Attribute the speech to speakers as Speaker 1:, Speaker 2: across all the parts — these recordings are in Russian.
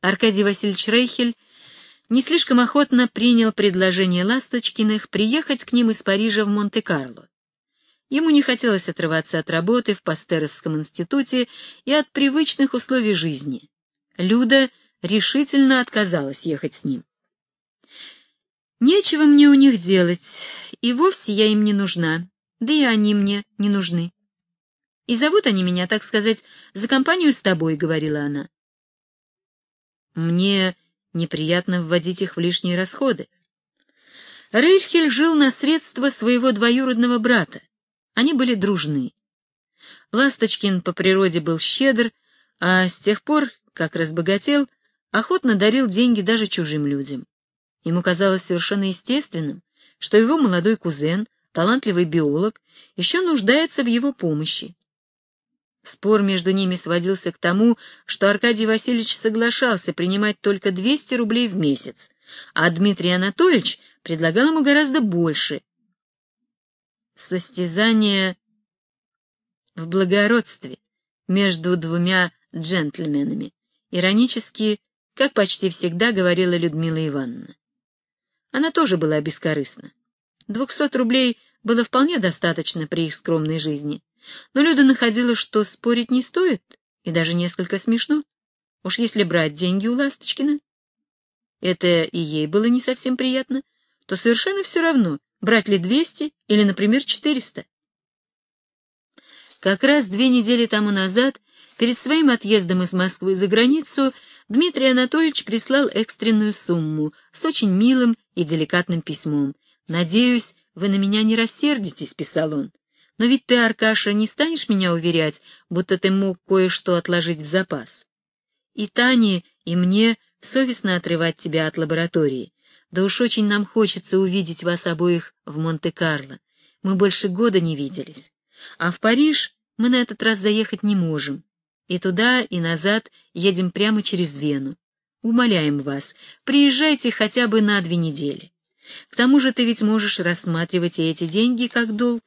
Speaker 1: Аркадий Васильевич Рейхель не слишком охотно принял предложение Ласточкиных приехать к ним из Парижа в Монте-Карло. Ему не хотелось отрываться от работы в Пастеровском институте и от привычных условий жизни. Люда решительно отказалась ехать с ним. «Нечего мне у них делать, и вовсе я им не нужна, да и они мне не нужны. И зовут они меня, так сказать, за компанию с тобой», — говорила она. Мне неприятно вводить их в лишние расходы. Рейхель жил на средства своего двоюродного брата. Они были дружны. Ласточкин по природе был щедр, а с тех пор, как разбогател, охотно дарил деньги даже чужим людям. Ему казалось совершенно естественным, что его молодой кузен, талантливый биолог, еще нуждается в его помощи. Спор между ними сводился к тому, что Аркадий Васильевич соглашался принимать только 200 рублей в месяц, а Дмитрий Анатольевич предлагал ему гораздо больше. Состязание в благородстве между двумя джентльменами, иронически, как почти всегда говорила Людмила Ивановна. Она тоже была бескорыстна. Двухсот рублей было вполне достаточно при их скромной жизни. Но Люда находила, что спорить не стоит, и даже несколько смешно. Уж если брать деньги у Ласточкина, это и ей было не совсем приятно, то совершенно все равно, брать ли двести или, например, четыреста. Как раз две недели тому назад, перед своим отъездом из Москвы за границу, Дмитрий Анатольевич прислал экстренную сумму с очень милым и деликатным письмом. «Надеюсь, вы на меня не рассердитесь», — писал он. Но ведь ты, Аркаша, не станешь меня уверять, будто ты мог кое-что отложить в запас. И Тане, и мне совестно отрывать тебя от лаборатории. Да уж очень нам хочется увидеть вас обоих в Монте-Карло. Мы больше года не виделись. А в Париж мы на этот раз заехать не можем. И туда, и назад едем прямо через Вену. Умоляем вас, приезжайте хотя бы на две недели. К тому же ты ведь можешь рассматривать и эти деньги как долг,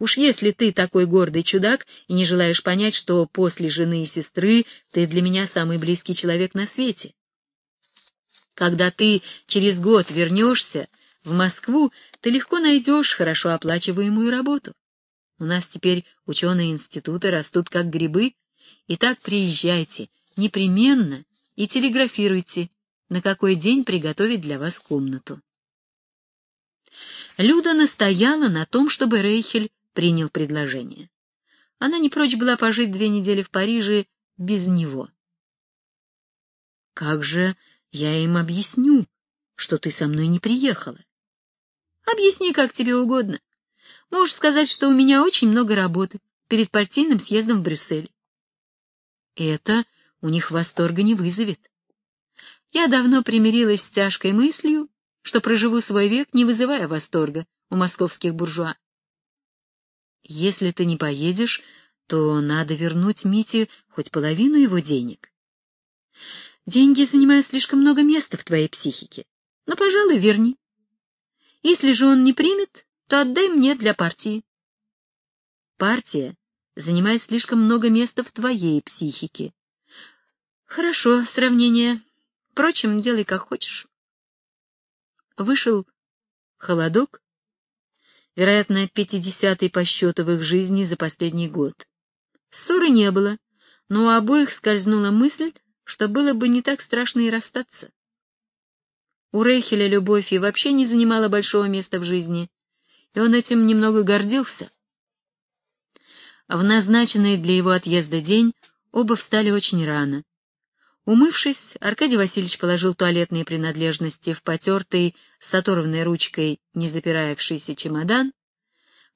Speaker 1: Уж если ты такой гордый чудак и не желаешь понять, что после жены и сестры ты для меня самый близкий человек на свете. Когда ты через год вернешься в Москву, ты легко найдешь хорошо оплачиваемую работу. У нас теперь ученые институты растут как грибы, и так приезжайте непременно и телеграфируйте, на какой день приготовить для вас комнату. Люда настояла на том, чтобы Рейхель принял предложение. Она не прочь была пожить две недели в Париже без него. «Как же я им объясню, что ты со мной не приехала?» «Объясни, как тебе угодно. Можешь сказать, что у меня очень много работы перед партийным съездом в Брюссель». «Это у них восторга не вызовет. Я давно примирилась с тяжкой мыслью, что проживу свой век, не вызывая восторга у московских буржуа. Если ты не поедешь, то надо вернуть Мите хоть половину его денег. Деньги занимают слишком много места в твоей психике. Но, пожалуй, верни. Если же он не примет, то отдай мне для партии. Партия занимает слишком много места в твоей психике. Хорошо, сравнение. Впрочем, делай как хочешь. Вышел холодок, вероятно, пятидесятый по счету в их жизни за последний год. Ссоры не было, но у обоих скользнула мысль, что было бы не так страшно и расстаться. У Рейхеля любовь и вообще не занимала большого места в жизни, и он этим немного гордился. В назначенный для его отъезда день оба встали очень рано. Умывшись, Аркадий Васильевич положил туалетные принадлежности в потертый с оторванной ручкой не запирающийся чемодан.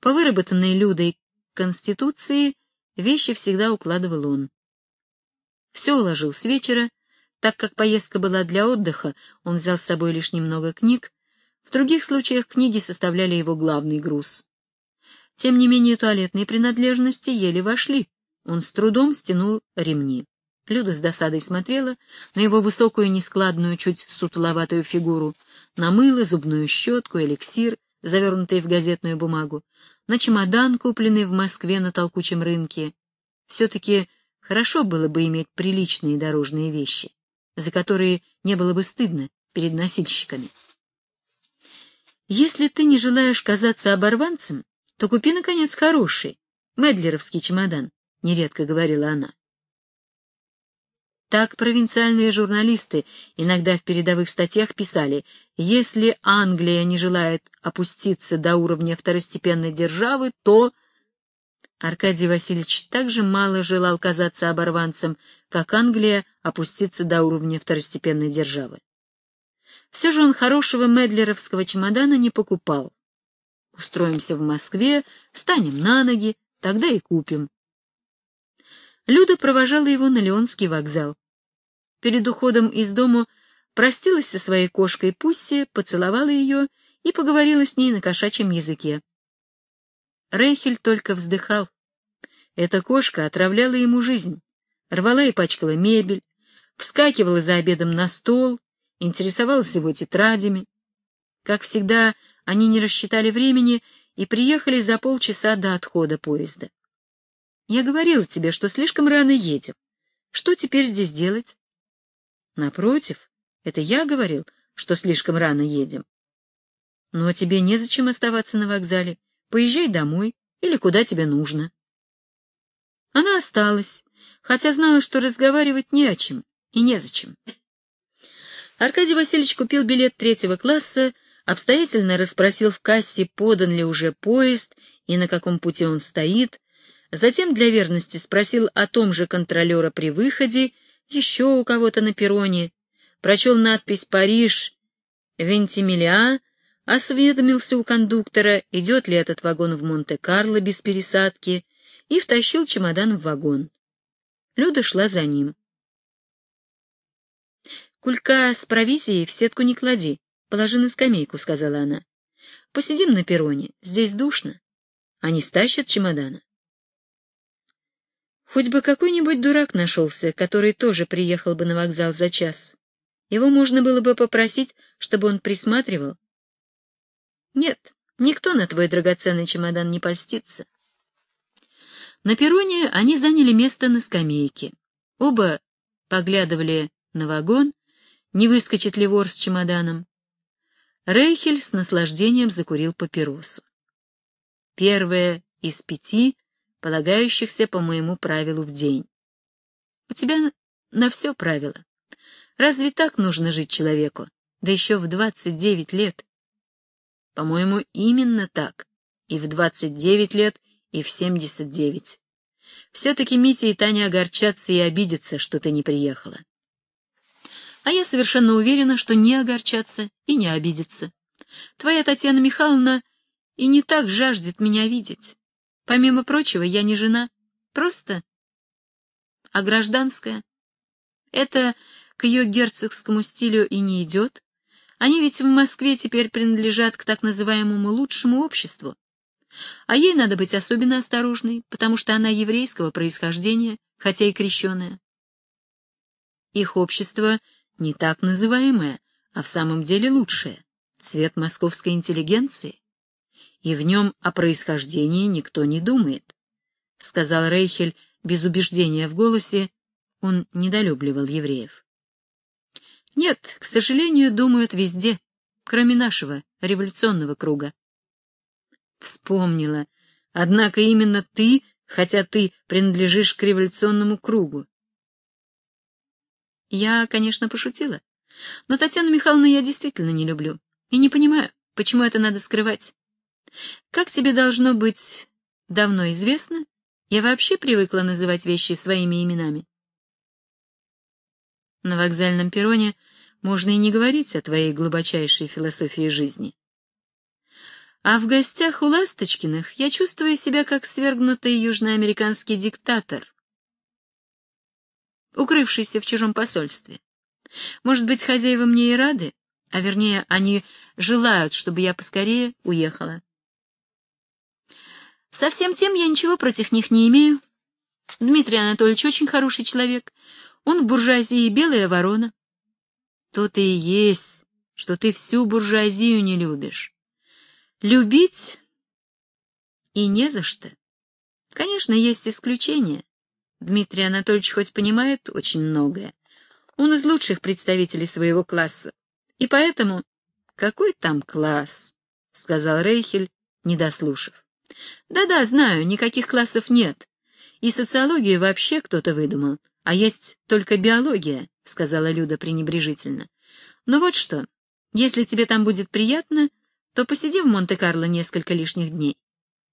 Speaker 1: По выработанной Людой конституции вещи всегда укладывал он. Все уложил с вечера, так как поездка была для отдыха, он взял с собой лишь немного книг, в других случаях книги составляли его главный груз. Тем не менее туалетные принадлежности еле вошли, он с трудом стянул ремни. Люда с досадой смотрела на его высокую, нескладную, чуть сутуловатую фигуру, на мыло, зубную щетку, эликсир, завернутый в газетную бумагу, на чемодан, купленный в Москве на толкучем рынке. Все-таки хорошо было бы иметь приличные дорожные вещи. за которые не было бы стыдно перед носильщиками. Если ты не желаешь казаться оборванцем, то купи, наконец, хороший, медлеровский чемодан, — нередко говорила она. Так провинциальные журналисты иногда в передовых статьях писали, если Англия не желает опуститься до уровня второстепенной державы, то... Аркадий Васильевич также мало желал казаться оборванцем, как Англия опуститься до уровня второстепенной державы. Все же он хорошего медлеровского чемодана не покупал. Устроимся в Москве, встанем на ноги, тогда и купим. Люда провожала его на Леонский вокзал. Перед уходом из дому простилась со своей кошкой Пусси, поцеловала ее и поговорила с ней на кошачьем языке. Рейхель только вздыхал. Эта кошка отравляла ему жизнь, рвала и пачкала мебель, вскакивала за обедом на стол, интересовалась его тетрадями. Как всегда, они не рассчитали времени и приехали за полчаса до отхода поезда. Я говорила тебе, что слишком рано едем. Что теперь здесь делать? Напротив, это я говорил, что слишком рано едем. Но тебе незачем оставаться на вокзале. Поезжай домой или куда тебе нужно. Она осталась, хотя знала, что разговаривать не о чем и незачем. Аркадий Васильевич купил билет третьего класса, обстоятельно расспросил в кассе, подан ли уже поезд и на каком пути он стоит, затем для верности спросил о том же контролера при выходе, еще у кого-то на перроне, прочел надпись «Париж», «Вентимилиа», осведомился у кондуктора, идет ли этот вагон в Монте-Карло без пересадки, и втащил чемодан в вагон. Люда шла за ним. «Кулька с провизией в сетку не клади, положи на скамейку», — сказала она. «Посидим на перроне, здесь душно. Они стащат чемодана». Хоть бы какой-нибудь дурак нашелся, который тоже приехал бы на вокзал за час. Его можно было бы попросить, чтобы он присматривал. Нет, никто на твой драгоценный чемодан не польстится. На перроне они заняли место на скамейке. Оба поглядывали на вагон, не выскочит ли вор с чемоданом. Рейхель с наслаждением закурил папиросу. Первая из пяти, полагающихся по моему правилу в день. У тебя на все правило. Разве так нужно жить человеку? Да еще в двадцать девять лет. По-моему, именно так. И в двадцать девять лет, и в семьдесят девять. Все-таки Митя и Таня огорчатся и обидятся, что ты не приехала. А я совершенно уверена, что не огорчатся и не обидятся. Твоя Татьяна Михайловна и не так жаждет меня видеть. Помимо прочего, я не жена, просто, а гражданская. Это к ее герцогскому стилю и не идет. Они ведь в Москве теперь принадлежат к так называемому лучшему обществу. А ей надо быть особенно осторожной, потому что она еврейского происхождения, хотя и крещеная. Их общество не так называемое, а в самом деле лучшее, цвет московской интеллигенции. И в нем о происхождении никто не думает, — сказал Рейхель без убеждения в голосе, он недолюбливал евреев. Нет, к сожалению, думают везде, кроме нашего революционного круга. Вспомнила. Однако именно ты, хотя ты принадлежишь к революционному кругу. Я, конечно, пошутила, но Татьяну Михайловну я действительно не люблю и не понимаю, почему это надо скрывать. Как тебе должно быть давно известно, я вообще привыкла называть вещи своими именами. На вокзальном перроне можно и не говорить о твоей глубочайшей философии жизни. А в гостях у Ласточкиных я чувствую себя как свергнутый южноамериканский диктатор, укрывшийся в чужом посольстве. Может быть, хозяева мне и рады, а вернее, они желают, чтобы я поскорее уехала. Со всем тем я ничего против них не имею. Дмитрий Анатольевич очень хороший человек. Он в буржуазии белая ворона. То-то и есть, что ты всю буржуазию не любишь. Любить и не за что. Конечно, есть исключения. Дмитрий Анатольевич хоть понимает очень многое. Он из лучших представителей своего класса. И поэтому... Какой там класс? — сказал Рейхель, не дослушав. Да-да, знаю, никаких классов нет. И социологию вообще кто-то выдумал. А есть только биология, — сказала Люда пренебрежительно. Но вот что, если тебе там будет приятно, то посиди в Монте-Карло несколько лишних дней.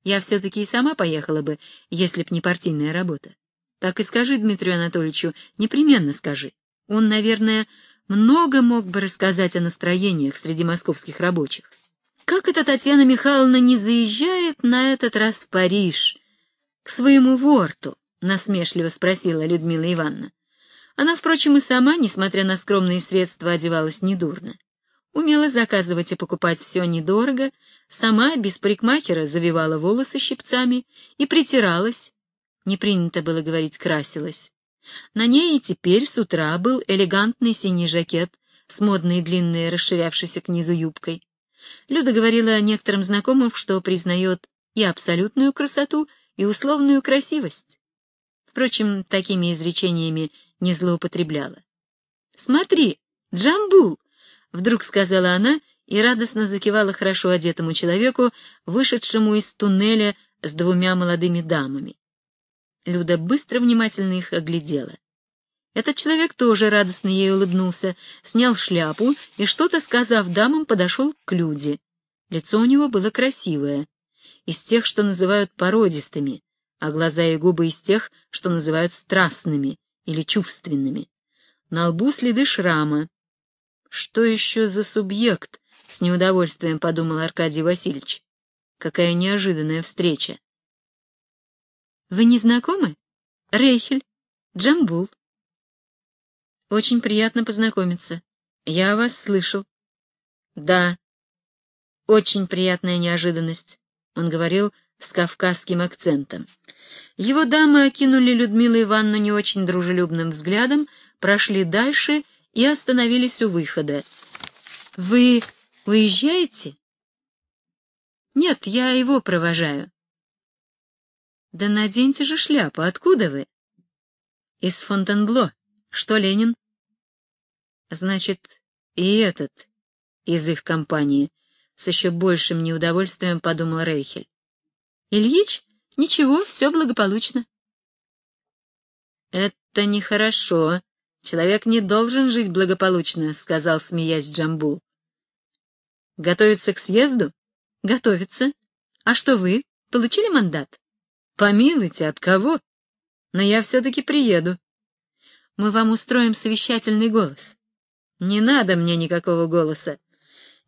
Speaker 1: Я все-таки и сама поехала бы, если б не партийная работа. Так и скажи Дмитрию Анатольевичу, непременно скажи. Он, наверное, много мог бы рассказать о настроениях среди московских рабочих. Как эта Татьяна Михайловна не заезжает на этот раз в Париж, к своему ворту? — насмешливо спросила Людмила Ивановна. Она, впрочем, и сама, несмотря на скромные средства, одевалась недурно. Умела заказывать и покупать все недорого, сама без парикмахера завивала волосы щипцами и притиралась. Не принято было говорить «красилась». На ней и теперь с утра был элегантный синий жакет с модной длинной расширявшейся к низу юбкой. Люда говорила некоторым знакомым, что признает и абсолютную красоту, и условную красивость. Впрочем, такими изречениями не злоупотребляла. «Смотри, Джамбул!» — вдруг сказала она и радостно закивала хорошо одетому человеку, вышедшему из туннеля с двумя молодыми дамами. Люда быстро внимательно их оглядела. Этот человек тоже радостно ей улыбнулся, снял шляпу и, что-то сказав дамам, подошел к Люде. Лицо у него было красивое, из тех, что называют породистыми, а глаза и губы из тех, что называют страстными или чувственными. На лбу следы шрама. Что еще за субъект? С неудовольствием подумал Аркадий Васильевич. Какая неожиданная встреча. Вы не знакомы? Рейхель, Джамбул. Очень приятно познакомиться. Я вас слышал. Да. Очень приятная неожиданность. Он говорил с кавказским акцентом. Его дамы окинули Людмилу Ивановну не очень дружелюбным взглядом, прошли дальше и остановились у выхода. «Вы уезжаете?» «Нет, я его провожаю». «Да наденьте же шляпу. Откуда вы?» «Из Фонтенбло. Что, Ленин?» Значит, и этот из их компании, с еще большим неудовольствием подумал Рейхель. Ильич? Ничего, все благополучно. Это нехорошо. Человек не должен жить благополучно, сказал, смеясь Джамбул. Готовится к съезду? Готовится. А что вы? Получили мандат? Помилуйте, от кого? Но я все-таки приеду. Мы вам устроим совещательный голос. Не надо мне никакого голоса.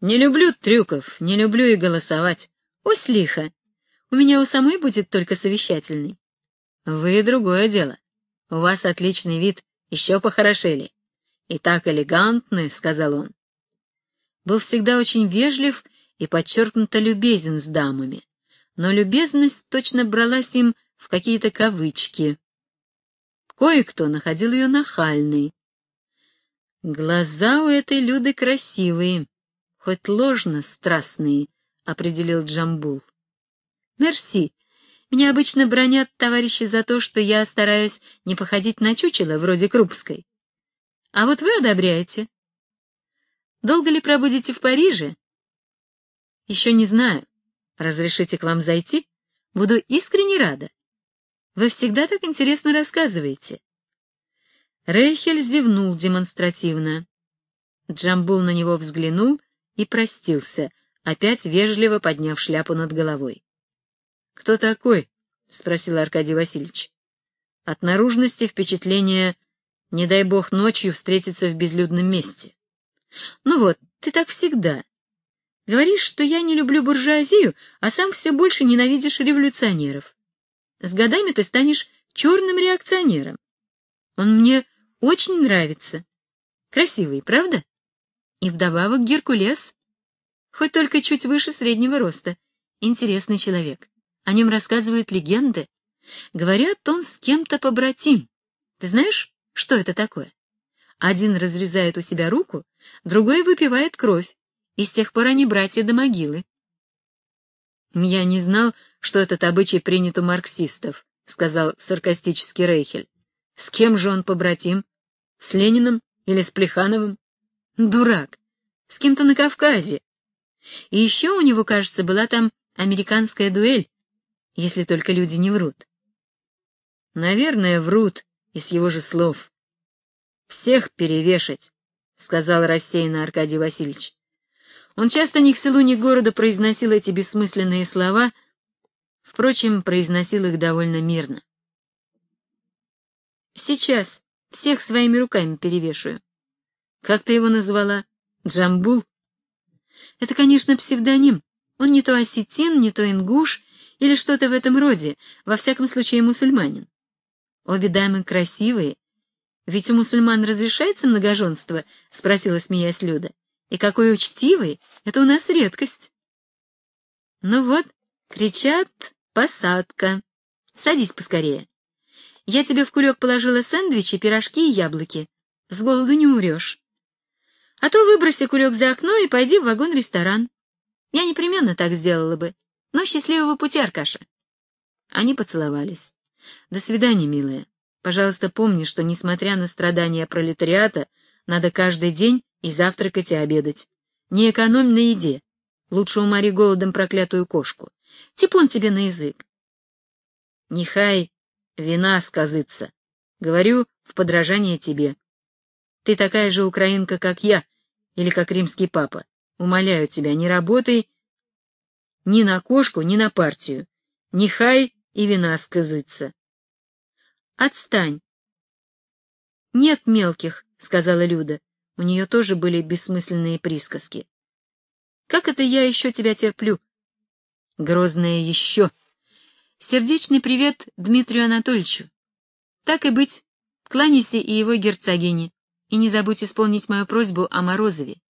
Speaker 1: Не люблю трюков, не люблю и голосовать. Ось лихо. У меня у самой будет только совещательный. Вы другое дело. У вас отличный вид, еще похорошели. И так элегантны, — сказал он. Был всегда очень вежлив и подчеркнуто любезен с дамами, но любезность точно бралась им в какие-то кавычки. Кое-кто находил ее нахальной, Глаза у этой Люды красивые, хоть ложно страстные, — определил Джамбул. Мерси. Меня обычно бронят товарищи за то, что я стараюсь не походить на чучело, вроде Крупской. А вот вы одобряете. Долго ли пробудете в Париже? Еще не знаю. Разрешите к вам зайти? Буду искренне рада. Вы всегда так интересно рассказываете. Рейхель зевнул демонстративно. Джамбул на него взглянул и простился, опять вежливо подняв шляпу над головой. — Кто такой? — спросил Аркадий Васильевич. От наружности впечатление «не дай бог ночью встретиться в безлюдном месте». «Ну вот, ты так всегда. Говоришь, что я не люблю буржуазию, а сам все больше ненавидишь революционеров. С годами ты станешь черным реакционером. Он мне очень нравится. Красивый, правда? И вдобавок Геркулес. Хоть только чуть выше среднего роста. Интересный человек. О нем рассказывают легенды. Говорят, он с кем-то побратим. Ты знаешь, что это такое? Один разрезает у себя руку, другой выпивает кровь, и с тех пор они братья до могилы. «Я не знал, что этот обычай принят у марксистов», — сказал саркастический Рейхель. «С кем же он побратим?» С Лениным Или с Плехановым? Дурак. С кем-то на Кавказе. И еще у него, кажется, была там американская дуэль, если только люди не врут. Наверное, врут из его же слов. Всех перевешать, — сказал рассеянно Аркадий Васильевич. Он часто ни к селу, ни к городу произносил эти бессмысленные слова, впрочем, произносил их довольно мирно. Сейчас всех своими руками перевешаю. Как ты его назвала? Джамбул? Это, конечно, псевдоним. Он не то осетин, не то ингуш или что-то в этом роде, во всяком случае мусульманин. Обе дамы красивые. Ведь у мусульман разрешается многоженство? — спросила, смеясь Люда. И какой учтивый! Это у нас редкость. Ну вот, кричат «посадка». Садись поскорее. Я тебе в кулек положила сэндвичи, пирожки и яблоки. С голоду не умрешь. А то выброси кулек за окно и пойди в вагон-ресторан. Я непременно так сделала бы. Но счастливого пути, Аркаша. Они поцеловались. До свидания, милая. Пожалуйста, помни, что, несмотря на страдания пролетариата, надо каждый день и завтракать, и обедать. Не экономь на еде. Лучше умори голодом проклятую кошку. Типун тебе на язык. Нехай вина сказыться. Говорю в подражание тебе. Ты такая же украинка, как я, или как римский папа. Умоляю тебя, не работай ни на кошку, ни на партию. Нехай и вина сказыться. Отстань. Нет мелких, — сказала Люда. У нее тоже были бессмысленные присказки. Как это я еще тебя терплю? Грозное еще. Сердечный привет Дмитрию Анатольевичу. Так и быть, кланяйся и его герцогине, и не забудь исполнить мою просьбу о Морозове.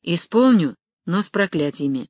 Speaker 1: Исполню, но с проклятиями.